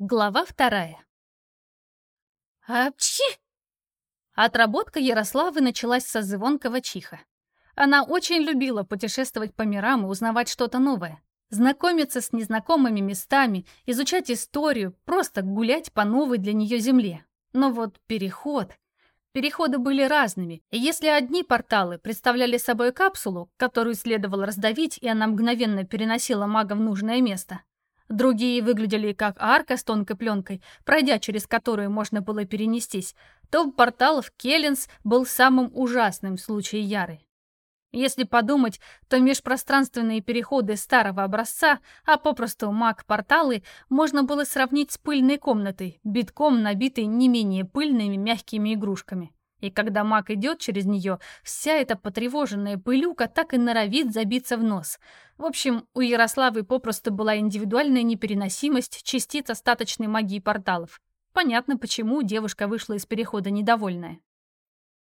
Глава вторая. Апчи! Отработка Ярославы началась со звонкого чиха. Она очень любила путешествовать по мирам и узнавать что-то новое. Знакомиться с незнакомыми местами, изучать историю, просто гулять по новой для нее земле. Но вот переход... Переходы были разными, и если одни порталы представляли собой капсулу, которую следовало раздавить, и она мгновенно переносила мага в нужное место, Другие выглядели как арка с тонкой пленкой, пройдя через которую можно было перенестись, то портал в Келлинс был самым ужасным в случае Яры. Если подумать, то межпространственные переходы старого образца, а попросту маг-порталы, можно было сравнить с пыльной комнатой, битком набитой не менее пыльными мягкими игрушками. И когда маг идет через нее, вся эта потревоженная пылюка так и норовит забиться в нос. В общем, у Ярославы попросту была индивидуальная непереносимость частиц остаточной магии порталов. Понятно, почему девушка вышла из перехода недовольная.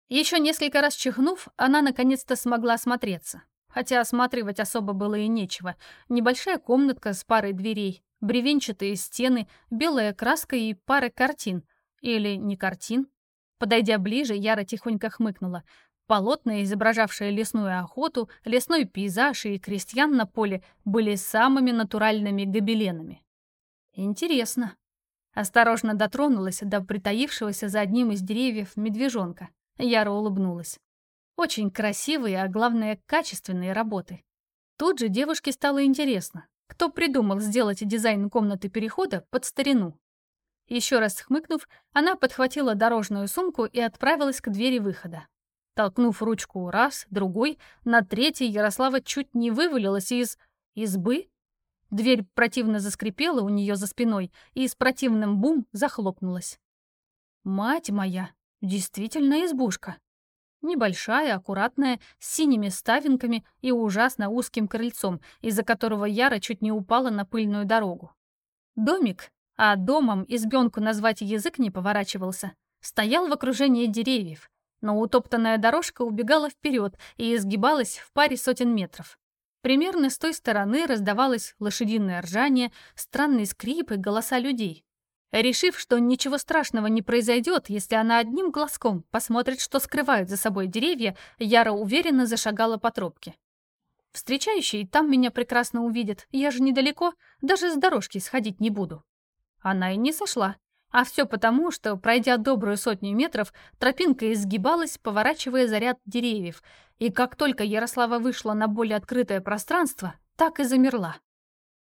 Еще несколько раз чихнув, она наконец-то смогла осмотреться. Хотя осматривать особо было и нечего. Небольшая комнатка с парой дверей, бревенчатые стены, белая краска и пара картин. Или не картин, Подойдя ближе, Яра тихонько хмыкнула. Полотна, изображавшие лесную охоту, лесной пейзаж и крестьян на поле, были самыми натуральными гобеленами. Интересно. Осторожно дотронулась до притаившегося за одним из деревьев медвежонка. Яра улыбнулась. Очень красивые, а главное, качественные работы. Тут же девушке стало интересно, кто придумал сделать дизайн комнаты перехода под старину. Еще раз хмыкнув, она подхватила дорожную сумку и отправилась к двери выхода. Толкнув ручку раз, другой, на третий Ярослава чуть не вывалилась из... избы. Дверь противно заскрипела у нее за спиной и с противным бум захлопнулась. «Мать моя, действительно избушка!» Небольшая, аккуратная, с синими ставинками и ужасно узким крыльцом, из-за которого Яра чуть не упала на пыльную дорогу. Домик, а домом избенку назвать язык не поворачивался, стоял в окружении деревьев, но утоптанная дорожка убегала вперед и изгибалась в паре сотен метров. Примерно с той стороны раздавалось лошадиное ржание, странный скрип и голоса людей. Решив, что ничего страшного не произойдет, если она одним глазком посмотрит, что скрывают за собой деревья, Яра уверенно зашагала по тропке. Встречающий там меня прекрасно увидит, я же недалеко, даже с дорожки сходить не буду. Она и не сошла. А все потому, что, пройдя добрую сотню метров, тропинка изгибалась, поворачивая за ряд деревьев, и как только Ярослава вышла на более открытое пространство, так и замерла.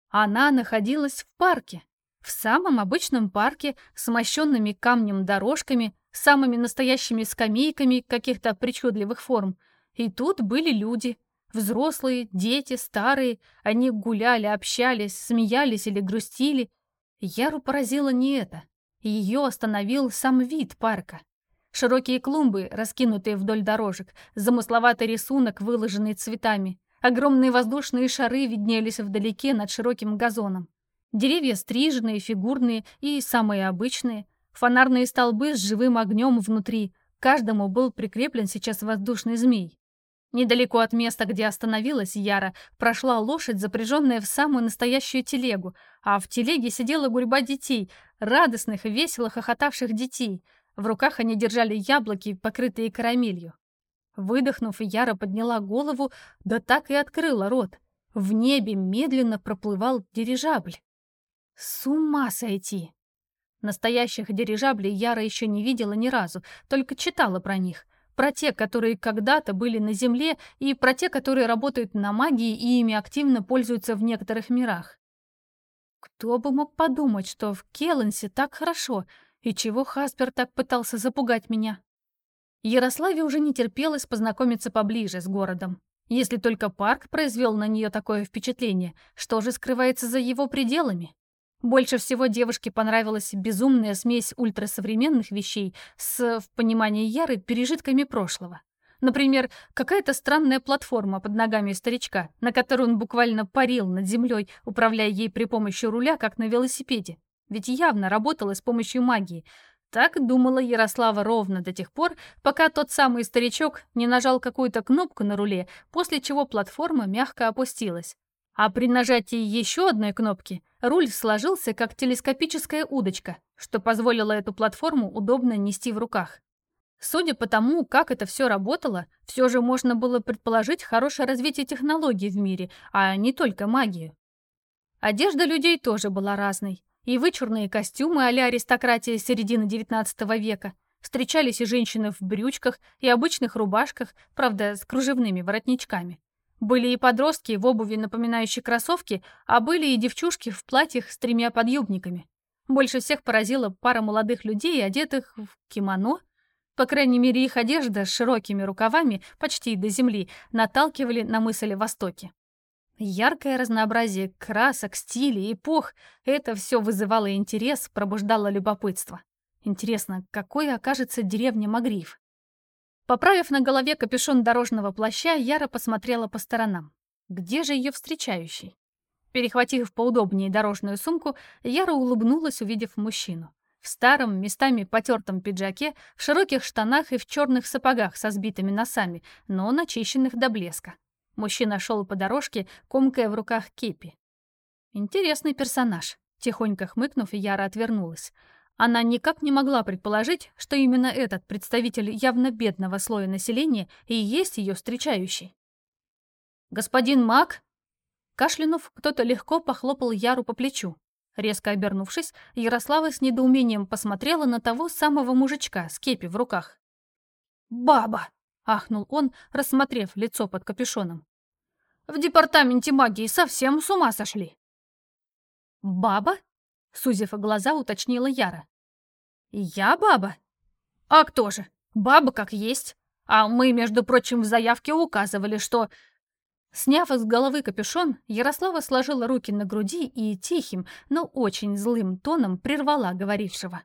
Она находилась в парке, в самом обычном парке с мощенными камнем дорожками, самыми настоящими скамейками каких-то причудливых форм. И тут были люди, взрослые, дети, старые, они гуляли, общались, смеялись или грустили, Яру поразило не это. Ее остановил сам вид парка. Широкие клумбы, раскинутые вдоль дорожек, замысловатый рисунок, выложенный цветами, огромные воздушные шары виднелись вдалеке над широким газоном. Деревья стриженные, фигурные и самые обычные, фонарные столбы с живым огнем внутри, каждому был прикреплен сейчас воздушный змей. Недалеко от места, где остановилась Яра, прошла лошадь, запряженная в самую настоящую телегу, а в телеге сидела гурьба детей, радостных и весело хохотавших детей. В руках они держали яблоки, покрытые карамелью. Выдохнув, Яра подняла голову, да так и открыла рот. В небе медленно проплывал дирижабль. С ума сойти! Настоящих дирижаблей Яра еще не видела ни разу, только читала про них про те, которые когда-то были на Земле, и про те, которые работают на магии и ими активно пользуются в некоторых мирах. Кто бы мог подумать, что в Келленсе так хорошо, и чего Хаспер так пытался запугать меня? Ярославе уже не терпелось познакомиться поближе с городом. Если только парк произвел на нее такое впечатление, что же скрывается за его пределами? Больше всего девушке понравилась безумная смесь ультрасовременных вещей с, в понимании Яры, пережитками прошлого. Например, какая-то странная платформа под ногами старичка, на которой он буквально парил над землей, управляя ей при помощи руля, как на велосипеде. Ведь явно работала с помощью магии. Так думала Ярослава ровно до тех пор, пока тот самый старичок не нажал какую-то кнопку на руле, после чего платформа мягко опустилась. А при нажатии еще одной кнопки руль сложился как телескопическая удочка, что позволило эту платформу удобно нести в руках. Судя по тому, как это все работало, все же можно было предположить хорошее развитие технологий в мире, а не только магию. Одежда людей тоже была разной. И вычурные костюмы а-ля аристократия середины XIX века. Встречались и женщины в брючках, и обычных рубашках, правда, с кружевными воротничками. Были и подростки в обуви, напоминающей кроссовки, а были и девчушки в платьях с тремя подъюбниками. Больше всех поразила пара молодых людей, одетых в кимоно. По крайней мере, их одежда с широкими рукавами, почти до земли, наталкивали на мысли о Востоке. Яркое разнообразие красок, стилей, эпох — это все вызывало интерес, пробуждало любопытство. Интересно, какой окажется деревня Магриф? Поправив на голове капюшон дорожного плаща, Яра посмотрела по сторонам. Где же ее встречающий? Перехватив поудобнее дорожную сумку, Яра улыбнулась, увидев мужчину. В старом, местами потертом пиджаке, в широких штанах и в черных сапогах со сбитыми носами, но начищенных до блеска. Мужчина шел по дорожке, комкая в руках кепи. Интересный персонаж. Тихонько хмыкнув, Яра отвернулась. Она никак не могла предположить, что именно этот представитель явно бедного слоя населения и есть ее встречающий. «Господин Мак?» Кашлянув, кто-то легко похлопал Яру по плечу. Резко обернувшись, Ярослава с недоумением посмотрела на того самого мужичка с кепи в руках. «Баба!» — ахнул он, рассмотрев лицо под капюшоном. «В департаменте магии совсем с ума сошли!» «Баба?» Сузив глаза, уточнила Яра. «Я баба?» «А кто же? Баба как есть. А мы, между прочим, в заявке указывали, что...» Сняв с головы капюшон, Ярослава сложила руки на груди и тихим, но очень злым тоном прервала говорившего.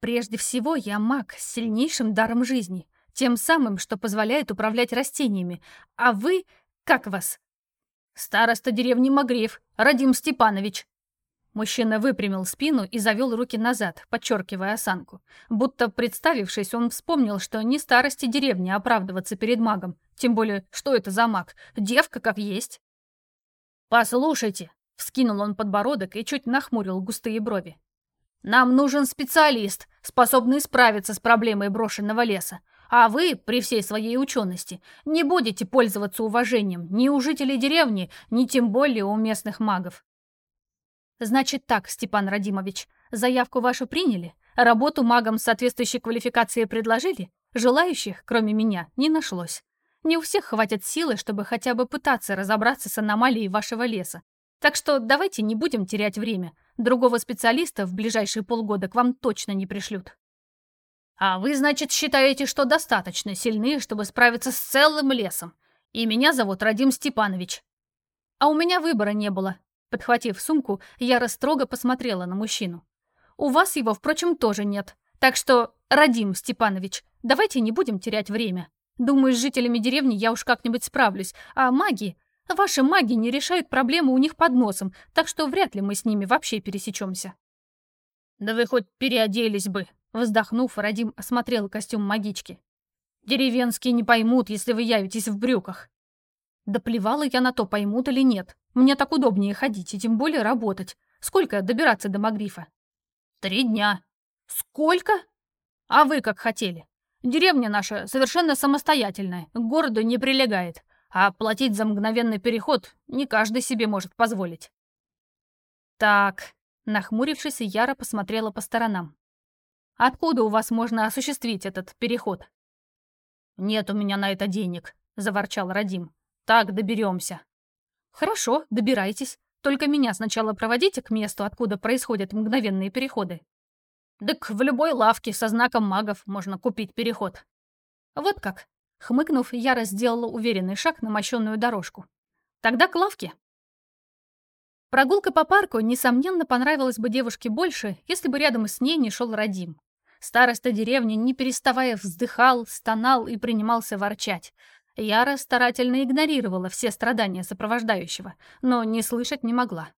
«Прежде всего, я маг с сильнейшим даром жизни, тем самым, что позволяет управлять растениями. А вы... как вас?» «Староста деревни Магреев, Радим Степанович», Мужчина выпрямил спину и завел руки назад, подчеркивая осанку. Будто представившись, он вспомнил, что не старости деревни оправдываться перед магом. Тем более, что это за маг? Девка как есть. «Послушайте», — вскинул он подбородок и чуть нахмурил густые брови. «Нам нужен специалист, способный справиться с проблемой брошенного леса. А вы, при всей своей учености, не будете пользоваться уважением ни у жителей деревни, ни тем более у местных магов. Значит так, Степан Радимович, заявку вашу приняли, работу магам соответствующей квалификацией предложили, желающих, кроме меня, не нашлось. Не у всех хватит силы, чтобы хотя бы пытаться разобраться с аномалией вашего леса. Так что давайте не будем терять время. Другого специалиста в ближайшие полгода к вам точно не пришлют. А вы, значит, считаете, что достаточно сильны, чтобы справиться с целым лесом. И меня зовут Радим Степанович. А у меня выбора не было, Подхватив сумку, я строго посмотрела на мужчину. «У вас его, впрочем, тоже нет. Так что, Радим Степанович, давайте не будем терять время. Думаю, с жителями деревни я уж как-нибудь справлюсь. А маги? Ваши маги не решают проблемы у них под носом, так что вряд ли мы с ними вообще пересечемся». «Да вы хоть переоделись бы», — вздохнув, Радим осмотрел костюм магички. «Деревенские не поймут, если вы явитесь в брюках». Да плевала я на то, поймут или нет. Мне так удобнее ходить и тем более работать. Сколько добираться до Магрифа? Три дня. Сколько? А вы как хотели. Деревня наша совершенно самостоятельная, к городу не прилегает. А платить за мгновенный переход не каждый себе может позволить. Так, нахмурившись, Яра посмотрела по сторонам. Откуда у вас можно осуществить этот переход? Нет у меня на это денег, заворчал Радим. Так доберемся. Хорошо, добирайтесь. Только меня сначала проводите к месту, откуда происходят мгновенные переходы. Так в любой лавке со знаком магов можно купить переход. Вот как. Хмыкнув, Яра сделала уверенный шаг на мощенную дорожку. Тогда к лавке. Прогулка по парку, несомненно, понравилась бы девушке больше, если бы рядом с ней не шел Радим. Староста деревни, не переставая, вздыхал, стонал и принимался ворчать. Яра старательно игнорировала все страдания сопровождающего, но не слышать не могла.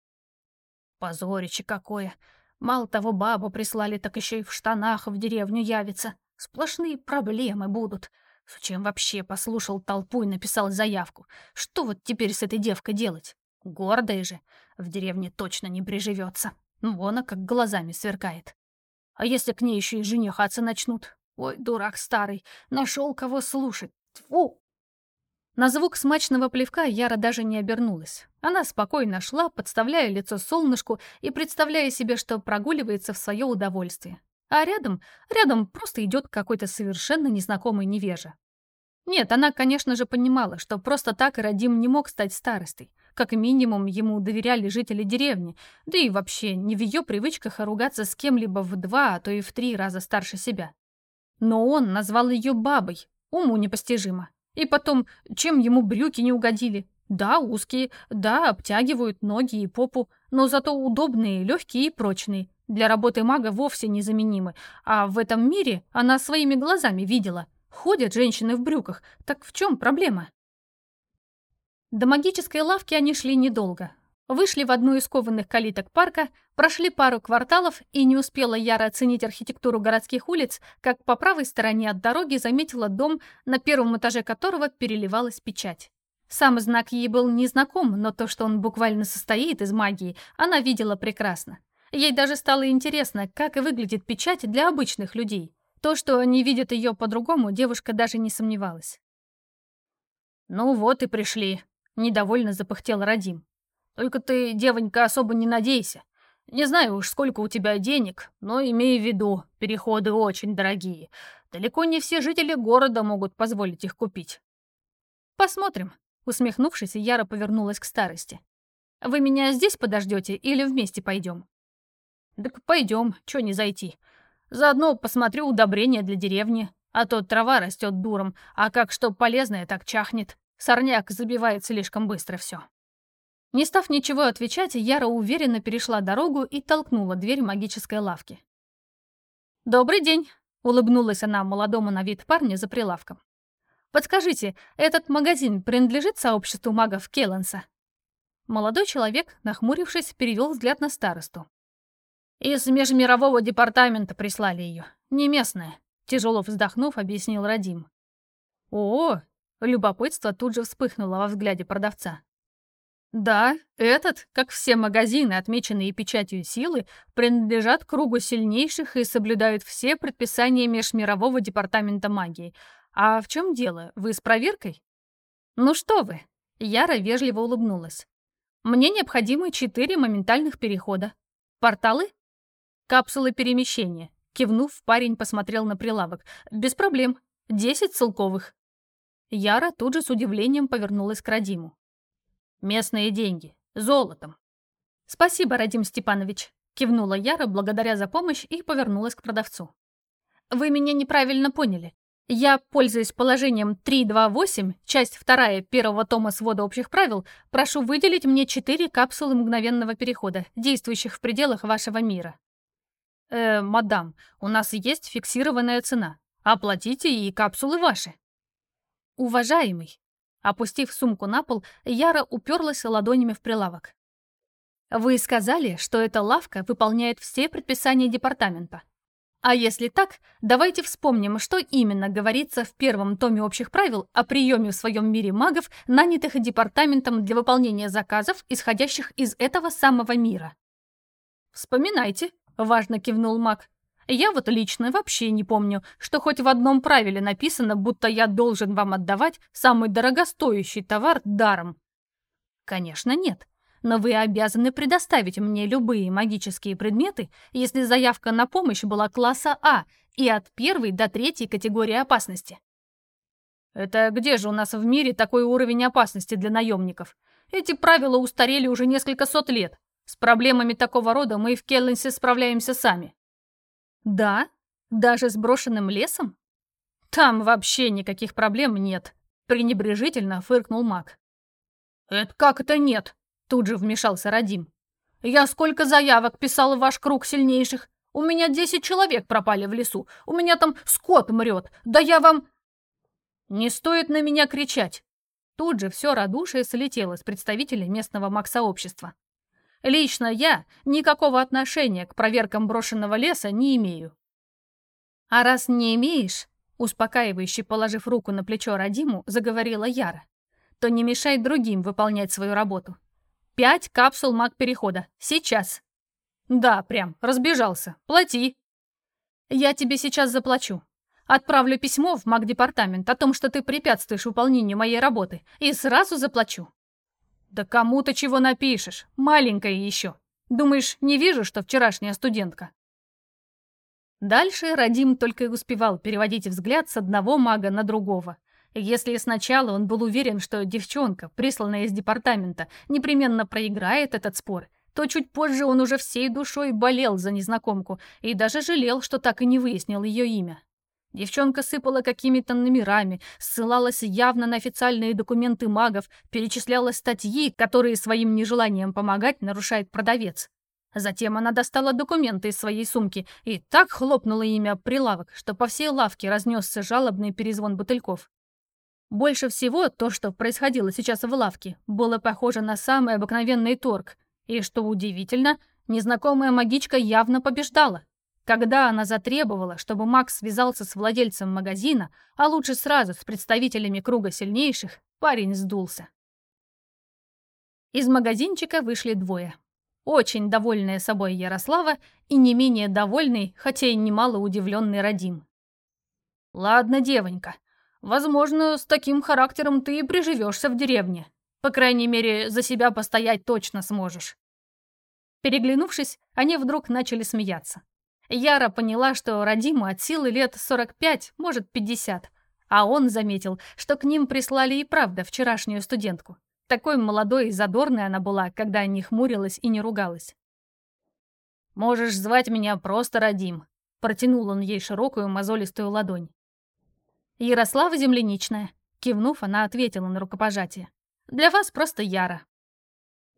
Позорище какое! Мало того, бабу прислали, так еще и в штанах в деревню явится. Сплошные проблемы будут. Зачем вообще послушал толпу и написал заявку? Что вот теперь с этой девкой делать? Гордая же, в деревне точно не приживется. Вон она как глазами сверкает. А если к ней еще и женихаться начнут? Ой, дурак старый, нашел кого слушать. Тьфу! На звук смачного плевка Яра даже не обернулась. Она спокойно шла, подставляя лицо солнышку и представляя себе, что прогуливается в свое удовольствие. А рядом, рядом просто идет какой-то совершенно незнакомый невежа. Нет, она, конечно же, понимала, что просто так и Радим не мог стать старостой. Как минимум, ему доверяли жители деревни, да и вообще не в ее привычках ругаться с кем-либо в два, а то и в три раза старше себя. Но он назвал ее бабой, уму непостижимо. И потом, чем ему брюки не угодили? Да, узкие, да, обтягивают ноги и попу, но зато удобные, легкие и прочные. Для работы мага вовсе незаменимы. А в этом мире она своими глазами видела. Ходят женщины в брюках. Так в чем проблема? До магической лавки они шли недолго. Вышли в одну из кованых калиток парка, прошли пару кварталов и не успела Яра оценить архитектуру городских улиц, как по правой стороне от дороги заметила дом, на первом этаже которого переливалась печать. Сам знак ей был незнаком, но то, что он буквально состоит из магии, она видела прекрасно. Ей даже стало интересно, как и выглядит печать для обычных людей. То, что они видят ее по-другому, девушка даже не сомневалась. «Ну вот и пришли», — недовольно запыхтел Радим. Только ты, девонька, особо не надейся. Не знаю уж, сколько у тебя денег, но имей в виду, переходы очень дорогие. Далеко не все жители города могут позволить их купить. Посмотрим. Усмехнувшись, Яра повернулась к старости. Вы меня здесь подождете или вместе пойдем? Так пойдем, что не зайти. Заодно посмотрю удобрения для деревни, а то трава растет дуром, а как что полезное, так чахнет. Сорняк забивает слишком быстро все. Не став ничего отвечать, Яра уверенно перешла дорогу и толкнула дверь магической лавки. «Добрый день!» — улыбнулась она молодому на вид парню за прилавком. «Подскажите, этот магазин принадлежит сообществу магов Келленса?» Молодой человек, нахмурившись, перевел взгляд на старосту. «Из межмирового департамента прислали ее. Не местная», — тяжело вздохнув, объяснил Радим. «О!» — любопытство тут же вспыхнуло во взгляде продавца. Да, этот, как все магазины, отмеченные печатью силы, принадлежат кругу сильнейших и соблюдают все предписания Межмирового департамента магии. А в чем дело? Вы с проверкой? Ну что вы? Яра вежливо улыбнулась. Мне необходимы четыре моментальных перехода. Порталы? Капсулы перемещения. Кивнув, парень посмотрел на прилавок. Без проблем. Десять целковых. Яра тут же с удивлением повернулась к Радиму. Местные деньги. Золотом. Спасибо, Радим Степанович. Кивнула Яра благодаря за помощь и повернулась к продавцу. Вы меня неправильно поняли. Я, пользуясь положением 3.2.8, часть 2 первого тома свода общих правил, прошу выделить мне 4 капсулы мгновенного перехода, действующих в пределах вашего мира. Э, мадам, у нас есть фиксированная цена. Оплатите, и капсулы ваши. Уважаемый, Опустив сумку на пол, Яра уперлась ладонями в прилавок. «Вы сказали, что эта лавка выполняет все предписания департамента. А если так, давайте вспомним, что именно говорится в первом томе общих правил о приеме в своем мире магов, нанятых департаментом для выполнения заказов, исходящих из этого самого мира». «Вспоминайте», — важно кивнул маг. Я вот лично вообще не помню, что хоть в одном правиле написано, будто я должен вам отдавать самый дорогостоящий товар даром. Конечно, нет. Но вы обязаны предоставить мне любые магические предметы, если заявка на помощь была класса А и от первой до третьей категории опасности. Это где же у нас в мире такой уровень опасности для наемников? Эти правила устарели уже несколько сот лет. С проблемами такого рода мы в Келленсе справляемся сами. Да? Даже с брошенным лесом? Там вообще никаких проблем нет, пренебрежительно фыркнул маг. Это как это нет? Тут же вмешался Радим. Я сколько заявок писал в ваш круг сильнейших. У меня десять человек пропали в лесу. У меня там скот мрет. Да я вам... Не стоит на меня кричать. Тут же все радушие слетело с представителей местного маг-сообщества. Лично я никакого отношения к проверкам брошенного леса не имею. А раз не имеешь, успокаивающе положив руку на плечо Радиму, заговорила Яра, то не мешай другим выполнять свою работу. Пять капсул маг-перехода. Сейчас. Да, прям, разбежался. Плати. Я тебе сейчас заплачу. Отправлю письмо в маг-департамент о том, что ты препятствуешь выполнению моей работы, и сразу заплачу. Да кому ты чего напишешь? Маленькая еще. Думаешь, не вижу, что вчерашняя студентка? Дальше Радим только и успевал переводить взгляд с одного мага на другого. Если сначала он был уверен, что девчонка, присланная из департамента, непременно проиграет этот спор, то чуть позже он уже всей душой болел за незнакомку и даже жалел, что так и не выяснил ее имя. Девчонка сыпала какими-то номерами, ссылалась явно на официальные документы магов, перечисляла статьи, которые своим нежеланием помогать нарушает продавец. Затем она достала документы из своей сумки и так хлопнула ими об прилавок, что по всей лавке разнесся жалобный перезвон бутыльков. Больше всего то, что происходило сейчас в лавке, было похоже на самый обыкновенный торг. И, что удивительно, незнакомая магичка явно побеждала. Когда она затребовала, чтобы Макс связался с владельцем магазина, а лучше сразу с представителями круга сильнейших, парень сдулся. Из магазинчика вышли двое. Очень довольная собой Ярослава и не менее довольный, хотя и немало удивленный Радим. «Ладно, девонька, возможно, с таким характером ты и приживешься в деревне. По крайней мере, за себя постоять точно сможешь». Переглянувшись, они вдруг начали смеяться. Яра поняла, что Радиму от силы лет 45, может 50, а он заметил, что к ним прислали и правда вчерашнюю студентку. Такой молодой и задорной она была, когда не хмурилась и не ругалась. «Можешь звать меня просто Радим», — протянул он ей широкую мозолистую ладонь. «Ярослава Земляничная», — кивнув, она ответила на рукопожатие. «Для вас просто Яра».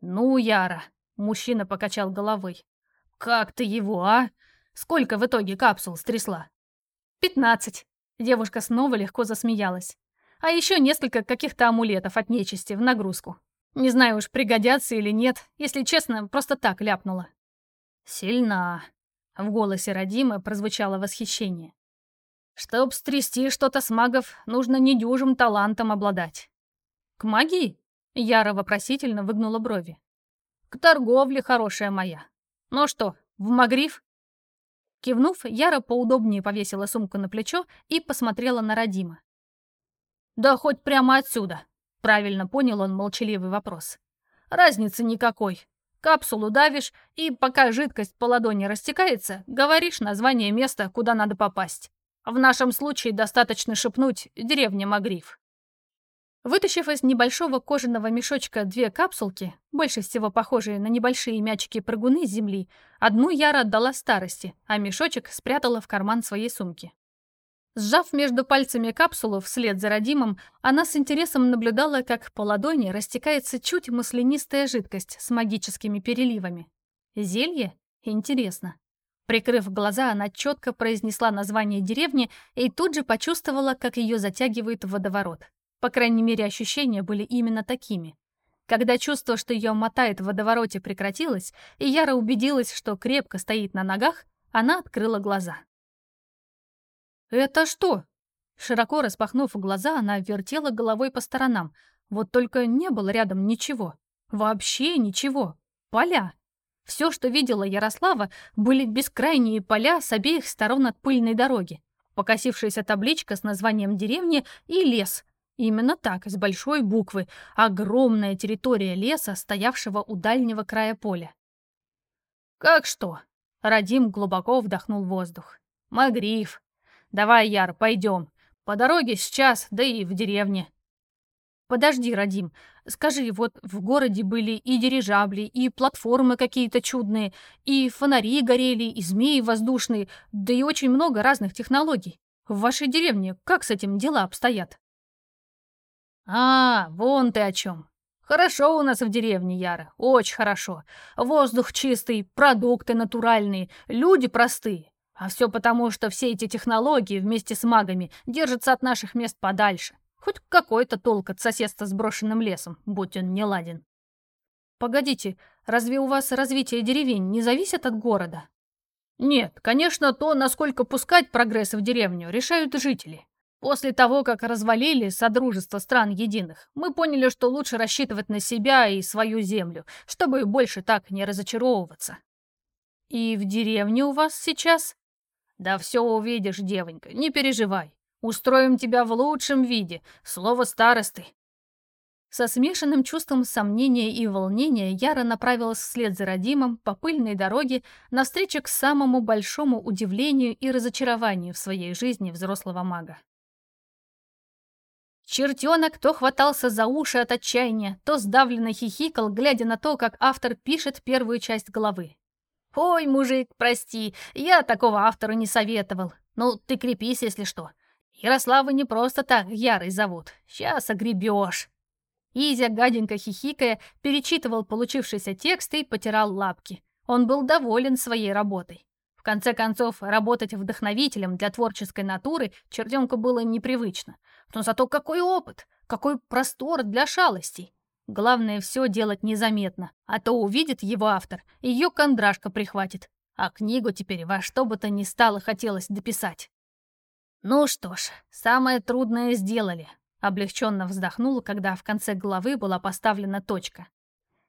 «Ну, Яра», — мужчина покачал головой. «Как ты его, а? Сколько в итоге капсул стрясла?» «Пятнадцать». Девушка снова легко засмеялась. А еще несколько каких-то амулетов от нечисти в нагрузку. Не знаю уж, пригодятся или нет, если честно, просто так ляпнула. «Сильна», — в голосе Радимы прозвучало восхищение. «Чтоб стрясти что-то с магов, нужно недюжим талантом обладать». «К магии?» — Яра вопросительно выгнула брови. «К торговле, хорошая моя. Ну что, в Магриф?» Кивнув, Яра поудобнее повесила сумку на плечо и посмотрела на Радима. «Да хоть прямо отсюда», — правильно понял он молчаливый вопрос. «Разницы никакой. Капсулу давишь, и пока жидкость по ладони растекается, говоришь название места, куда надо попасть. В нашем случае достаточно шепнуть «деревня Магриф». Вытащив из небольшого кожаного мешочка две капсулки, больше всего похожие на небольшие мячики-прыгуны земли, одну Яра отдала старости, а мешочек спрятала в карман своей сумки. Сжав между пальцами капсулу вслед за родимым, она с интересом наблюдала, как по ладони растекается чуть маслянистая жидкость с магическими переливами. Зелье? Интересно. Прикрыв глаза, она четко произнесла название деревни и тут же почувствовала, как ее затягивает водоворот. По крайней мере, ощущения были именно такими. Когда чувство, что ее мотает в водовороте, прекратилось, и Яра убедилась, что крепко стоит на ногах, она открыла глаза. «Это что?» Широко распахнув глаза, она вертела головой по сторонам. Вот только не было рядом ничего. Вообще ничего. Поля. Все, что видела Ярослава, были бескрайние поля с обеих сторон от пыльной дороги. Покосившаяся табличка с названием деревни и лес, Именно так, с большой буквы. Огромная территория леса, стоявшего у дальнего края поля. «Как что?» Радим глубоко вдохнул воздух. «Магриф. Давай, Яр, пойдем. По дороге сейчас, да и в деревне». «Подожди, Радим, скажи, вот в городе были и дирижабли, и платформы какие-то чудные, и фонари горели, и змеи воздушные, да и очень много разных технологий. В вашей деревне как с этим дела обстоят?» «А, вон ты о чем. Хорошо у нас в деревне, Яра, очень хорошо. Воздух чистый, продукты натуральные, люди простые. А все потому, что все эти технологии вместе с магами держатся от наших мест подальше. Хоть какой-то толк от соседства с брошенным лесом, будь он не ладен. Погодите, разве у вас развитие деревень не зависит от города? Нет, конечно, то, насколько пускать прогресс в деревню, решают жители. После того, как развалили Содружество стран единых, мы поняли, что лучше рассчитывать на себя и свою землю, чтобы больше так не разочаровываться. И в деревне у вас сейчас? Да все увидишь, девонька, не переживай. Устроим тебя в лучшем виде, слово старосты. Со смешанным чувством сомнения и волнения Яра направилась вслед за родимым по пыльной дороге навстречу к самому большому удивлению и разочарованию в своей жизни взрослого мага. Чертенок то хватался за уши от отчаяния, то сдавленно хихикал, глядя на то, как автор пишет первую часть главы. «Ой, мужик, прости, я такого автору не советовал. Ну, ты крепись, если что. Ярослава не просто так Ярой зовут. Сейчас огребешь». Изя, гаденько хихикая, перечитывал получившийся текст и потирал лапки. Он был доволен своей работой. В конце концов, работать вдохновителем для творческой натуры чертенку было непривычно. Но зато какой опыт, какой простор для шалостей. Главное все делать незаметно, а то увидит его автор, ее кондрашка прихватит. А книгу теперь во что бы то ни стало хотелось дописать. Ну что ж, самое трудное сделали. Облегченно вздохнула, когда в конце главы была поставлена точка.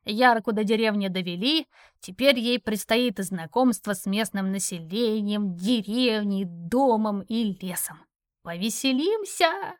Ярку до деревни довели, теперь ей предстоит знакомство с местным населением, деревней, домом и лесом. Повеселимся!